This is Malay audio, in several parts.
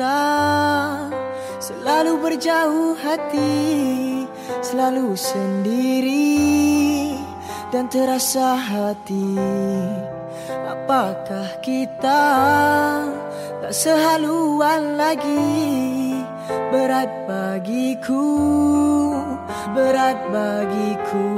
Kita selalu berjauh hati, selalu sendiri dan terasa hati? Apakah kita tak sehaluan lagi? Berat bagiku, berat bagiku.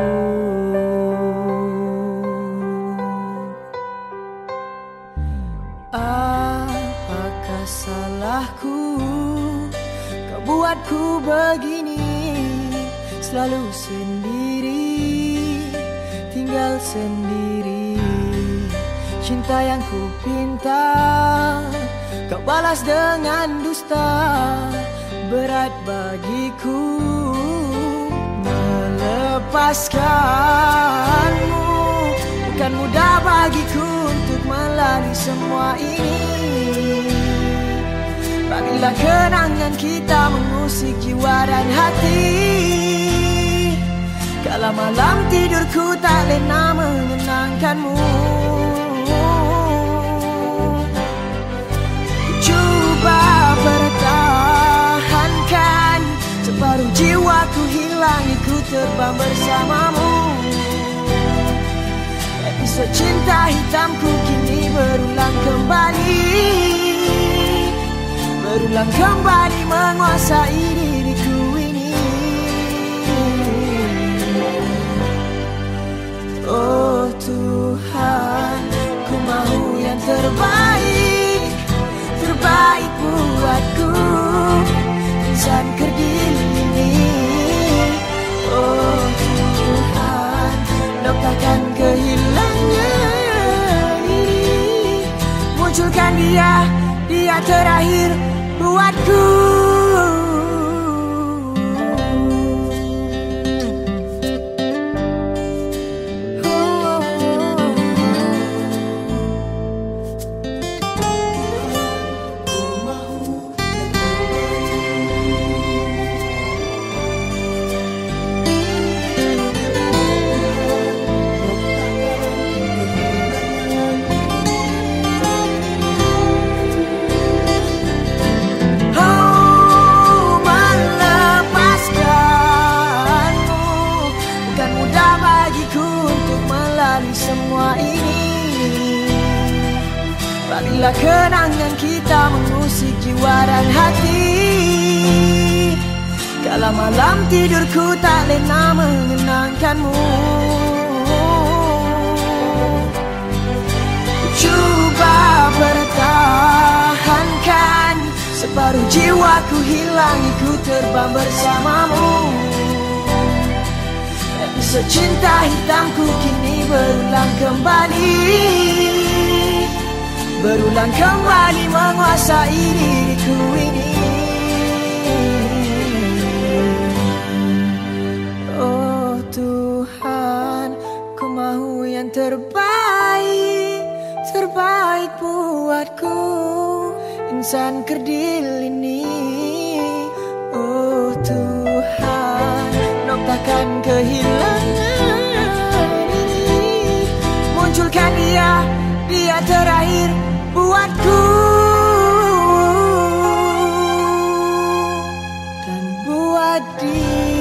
Buatku begini Selalu sendiri Tinggal sendiri. Cinta yang ku pinta Kau balas dengan dusta Berat bagiku Melepaskanmu. Bukan mudah bagiku untuk melalui semua ini Bagilah kenangan kita mengusik jiwa dan hati. Kala malam tidurku tak lena mengenangkanmu Cuba pertahankan Separuh jiwaku hilang ikut terbang bersamamu. Episod cinta hitamku kini berulang kembali Berulang kembali menguasai diriku ini. Oh Tuhan, ku mahu yang terbaik. Terbaik buatku. Insan kerdil ini. Oh Tuhan, doktakan kehilangnya ini. Munculkan dia, dia terakhir buatku Bagilah kenangan kita mengusik jiwa dan hati Kala malam tidurku tak lena mengenangkanmu. Cuba pertahankan Separuh jiwaku hilang ikut terbang bersamamu. Episod cinta hitamku kini berulang kembali berulang kembali menguasai diriku ini. Oh Tuhan, ku mahu yang terbaik, terbaik buatku insan kerdil ini. Oh Tuhan, nok takkan kehilangan ini. Munculkan dia dia terakhir buatku. Dan buat dia